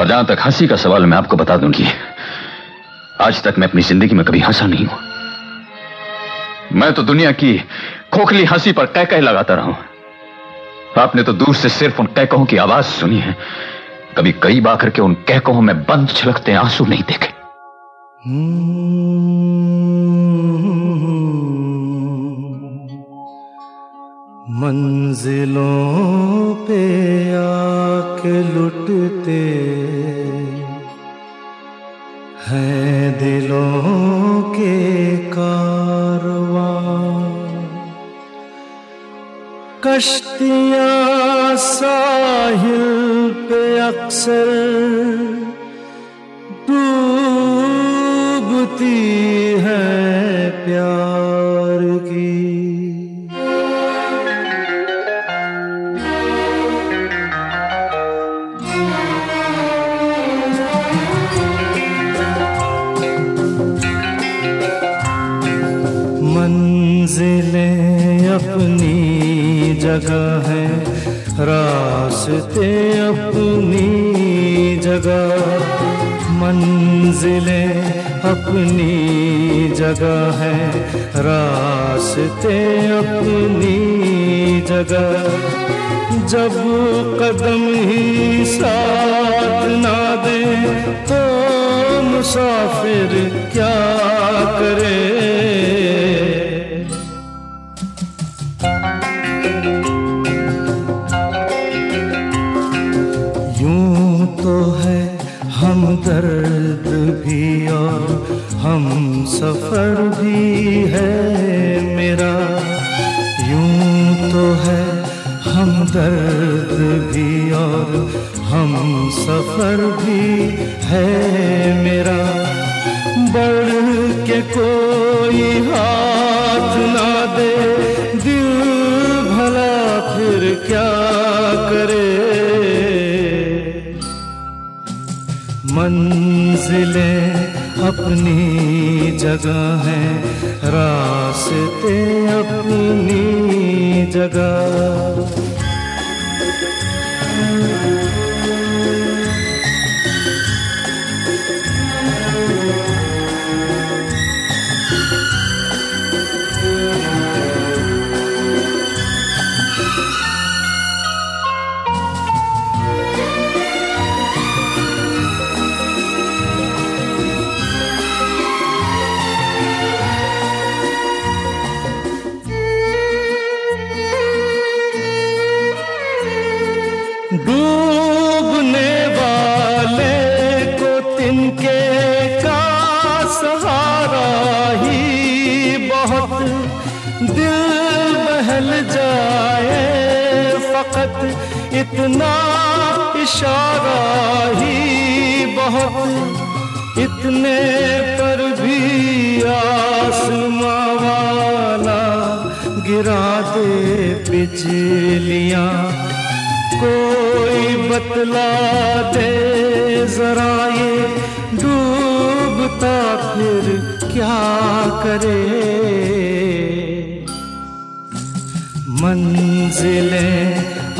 और जहाँ तक हँसी का सवाल मैं आपको बता दूँ कि आज तक मैं अपनी ज़िंदगी में कभी हंसा नहीं हूँ। मैं तो दुनिया की खोखली हँसी पर कह कह लगाता रहा। हूँ आपने तो दूर से सिर्फ़ उन कहकों की आवाज़ सुनी है। कभी कई बार करके उन कहकों में बंद छलकते आँसू नहीं देखे। मंजिलों पे आके लुटते दिलों के कारवा। कश्तिया साहिल पे अक्सर डूबती है प्यार। मंजिलें अपनी जगह है। रास्ते अपनी जगह, मंजिलें अपनी जगह है। रास्ते अपनी जगह, जब कदम ही साथ ना दे तो मुसाफिर क्या तो है हम दर्द भी और हम सफ़र भी है मेरा। यूँ तो है हम दर्द भी और हम सफ़र भी है मेरा। बढ़ के कोई हाथ ना दे मंजिलें अपनी जगह है। रास्ते अपनी जगह इतना इशारा ही बहुत, इतने पर भी आसमां वाला गिरा दे बिजलियाँ। कोई बतला दे जरा ये डूबता फिर क्या करे? मंजिलें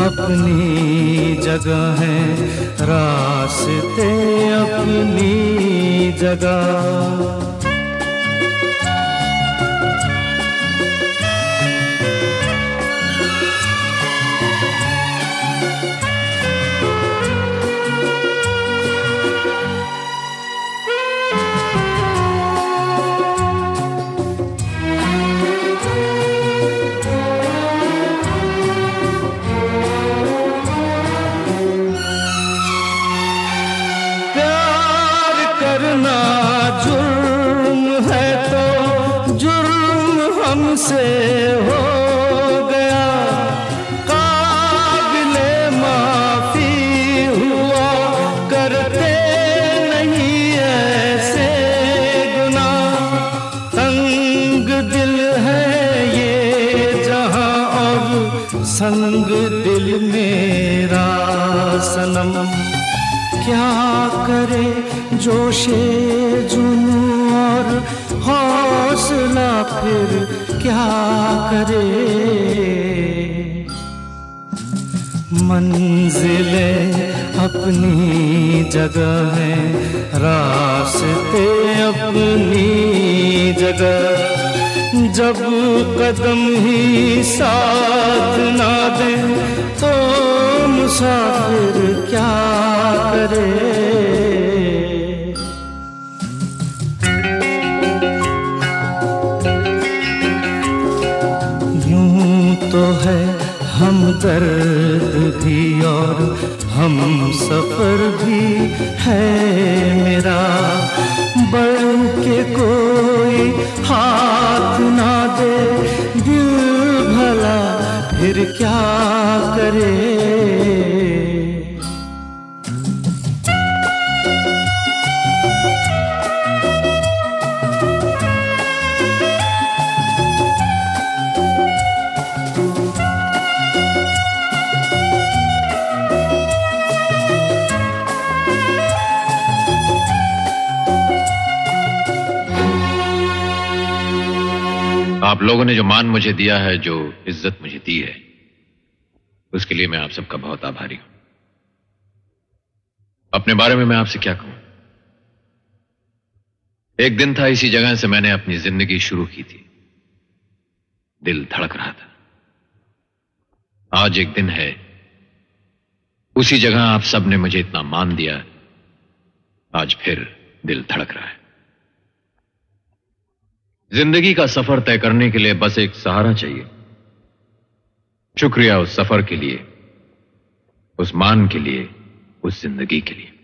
अपनी जगह है रास्ते अपनी जगह। हमसे हो गया। काबिले माफ़ी हुआ, करते नहीं ऐसे गुना। तंग दिल है ये जहाँ और संग दिल मेरा सनम। क्या करे जोशे जुनू और हौसला फिर क्या करे? मंजिलें अपनी जगह है, रास्ते अपनी जगह। जब कदम ही साथ ना दे तो मुसाफिर क्या करे? तो है हम दर्द भी और हम सफ़र भी है मेरा। बल के कोई आप लोगों ने जो मान मुझे दिया है, जो इज़्ज़त मुझे दी है, उसके लिए मैं आप सबका बहुत आभारी हूँ। अपने बारे में मैं आपसे क्या कहूँ? एक दिन था इसी जगह से मैंने अपनी ज़िंदगी शुरू की थी। दिल धड़क रहा था। आज एक दिन है। उसी जगह आप सबने मुझे इतना मान दिया। आज फिर दिल धड़क रहा है। ज़िंदगी का सफ़र तय करने के लिए बस एक सहारा चाहिए। शुक्रिया उस सफ़र के लिए, उस मान के लिए, उस ज़िंदगी के लिए।